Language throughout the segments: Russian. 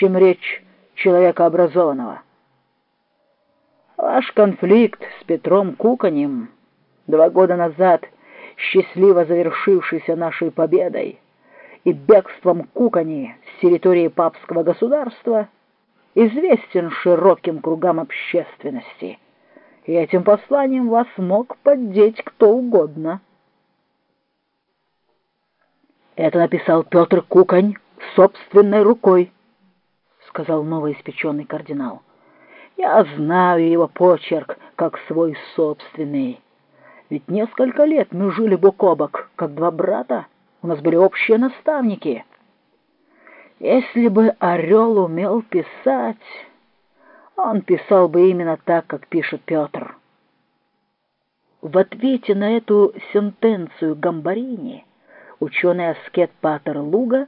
чем речь человека образованного. Ваш конфликт с Петром Куканем два года назад, счастливо завершившийся нашей победой и бегством Кукани с территории папского государства, известен широким кругам общественности, и этим посланием вас мог поддеть кто угодно. Это написал Петр Кукань собственной рукой, сказал новоиспеченный кардинал. Я знаю его почерк, как свой собственный. Ведь несколько лет мы жили бок о бок, как два брата. У нас были общие наставники. Если бы Орел умел писать, он писал бы именно так, как пишет Петр. В ответе на эту сентенцию Гамбарини ученый-аскет Патер Луга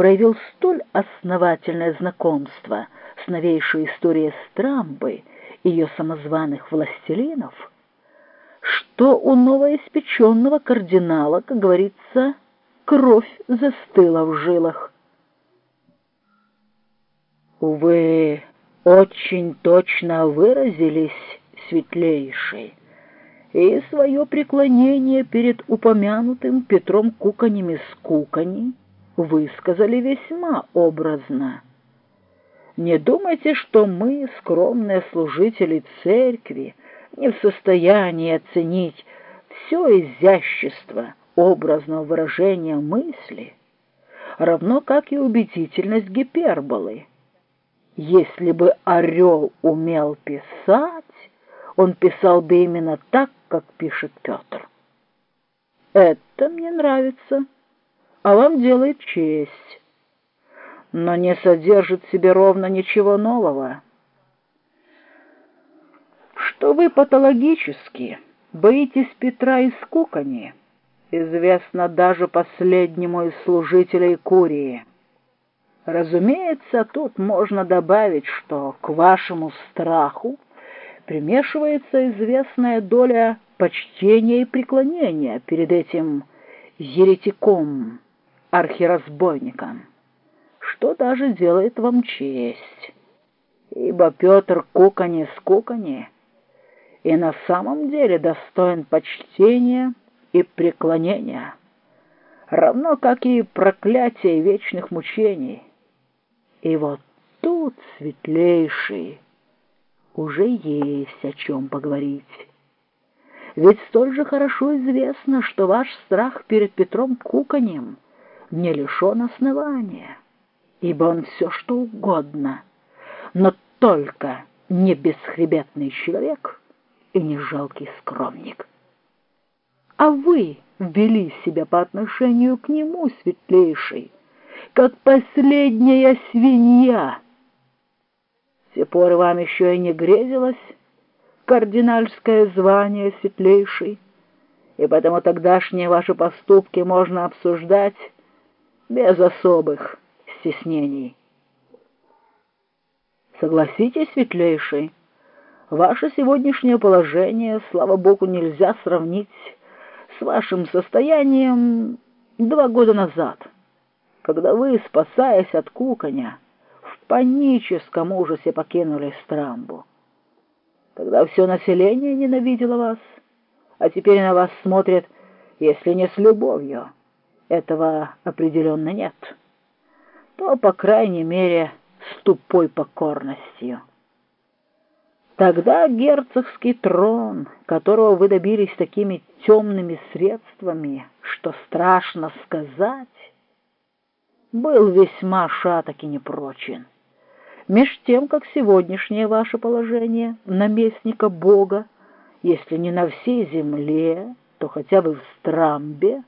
проявил столь основательное знакомство — с новейшей историей Страмбы, ее самозваных властелинов, что у новоиспеченного кардинала, как говорится, кровь застыла в жилах. Увы, очень точно выразились светлейший, и свое преклонение перед упомянутым Петром Куканем из Кукани высказали весьма образно. Не думайте, что мы, скромные служители церкви, не в состоянии оценить все изящество образного выражения мысли, равно как и убедительность гиперболы. Если бы орел умел писать, он писал бы именно так, как пишет Петр. Это мне нравится, а вам делает честь но не содержит в себе ровно ничего нового. Что вы патологически боитесь Петра и скукани, известно даже последнему из служителей Курии. Разумеется, тут можно добавить, что к вашему страху примешивается известная доля почтения и преклонения перед этим еретиком, архиразбойником что даже делает вам честь, ибо Петр Кукани с Кукани и на самом деле достоин почтения и преклонения, равно как и проклятия вечных мучений. И вот тут, светлейший, уже есть о чем поговорить. Ведь столь же хорошо известно, что ваш страх перед Петром Куканем не лишен основания ибо он все что угодно, но только не бесхребетный человек и не жалкий скромник. А вы ввели себя по отношению к нему, светлейший, как последняя свинья. Поры вам еще и не грезилось кардинальское звание светлейший, и потому тогдашние ваши поступки можно обсуждать без особых стеснений. Согласитесь, светлейший, ваше сегодняшнее положение, слава богу, нельзя сравнить с вашим состоянием два года назад, когда вы, спасаясь от куконя, в паническом ужасе покинули Страмбу. Тогда все население ненавидело вас, а теперь на вас смотрят, если не с любовью. Этого определенно нет» то, по крайней мере, с тупой покорностью. Тогда герцогский трон, которого вы добились такими темными средствами, что страшно сказать, был весьма шаток и непрочен. Меж тем, как сегодняшнее ваше положение наместника Бога, если не на всей земле, то хотя бы в Страмбе,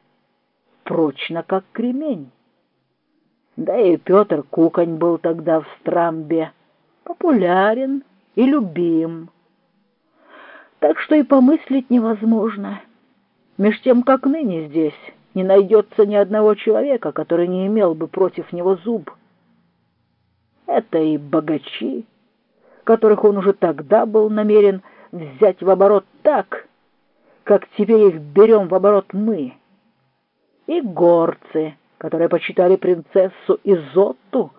прочно, как кремень. Да и Петр Кукань был тогда в Страмбе, популярен и любим. Так что и помыслить невозможно. Меж тем, как ныне здесь не найдется ни одного человека, который не имел бы против него зуб. Это и богачи, которых он уже тогда был намерен взять в оборот так, как теперь их берем в оборот мы, и горцы — которые почитали принцессу Изотту